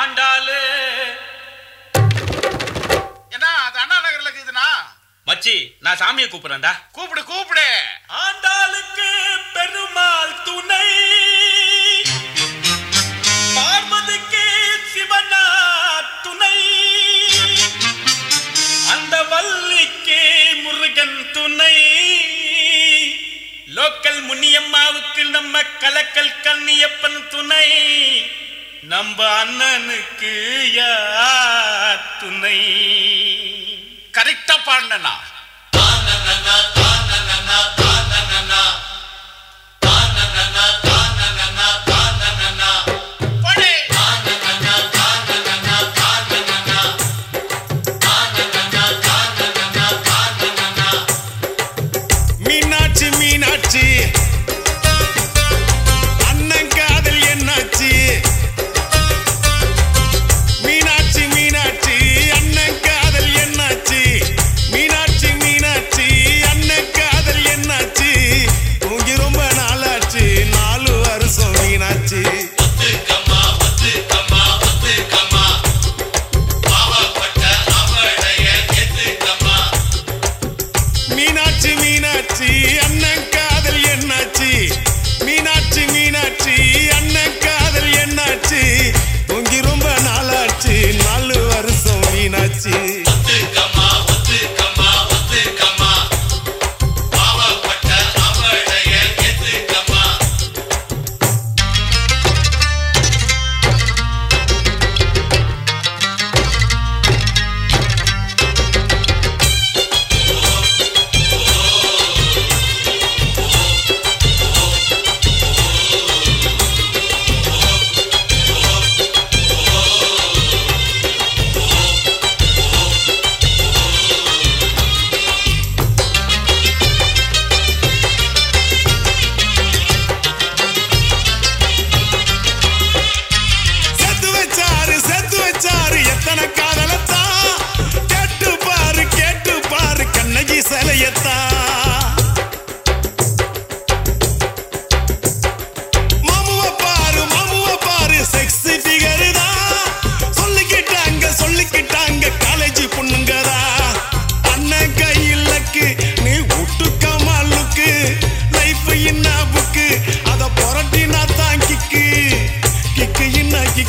ஆண்டாளு. என்ன அது அண்ணா நகர்ல இருக்குதுண்ணா? மச்சி நான் சாமியை கூப்பிடுறேன்டா. கூப்பிடு கூப்பிடு. ஆண்டாளுக்கு பெருமாள் துணை. பார்வதிக்கு சிவனா துணை. அந்த வள்ளிக்கு முருகன் துணை. லோக்கல் முனியம்மாவுக்கு நம்ம கலக்கல் கண்ணியப்பன் துணை. நம்ம அண்ணனுக்கு யார் துணை? கரெக்டா பாடினா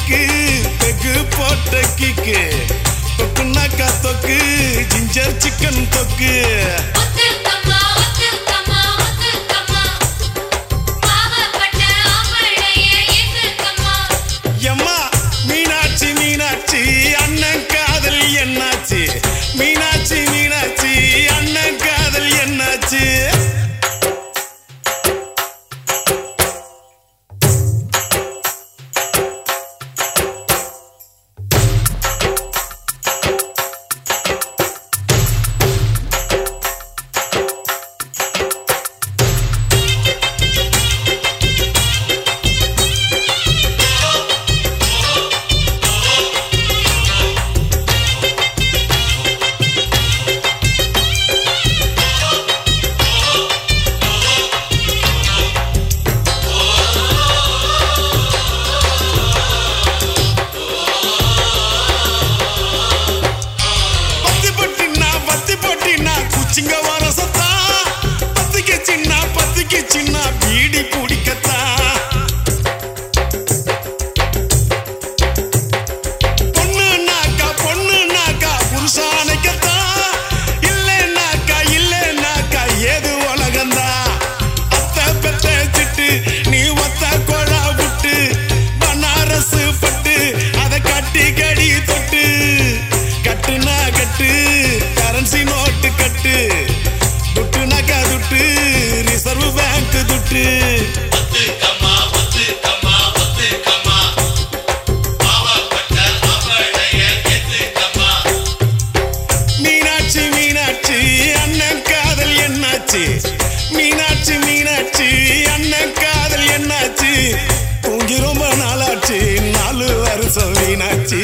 தொக்கு தெகு போட்ட கிக்கு தொக்குனாக்கா தொக்கு ஜிஞ்சர் சிக்கன் தொக்கு 진가와 மீனாட்சி மீனாட்சி அண்ணன் காதல் என்னாச்சு? தூங்கி ரொம்ப நாளாச்சு. நாலு வருஷம் மீனாட்சி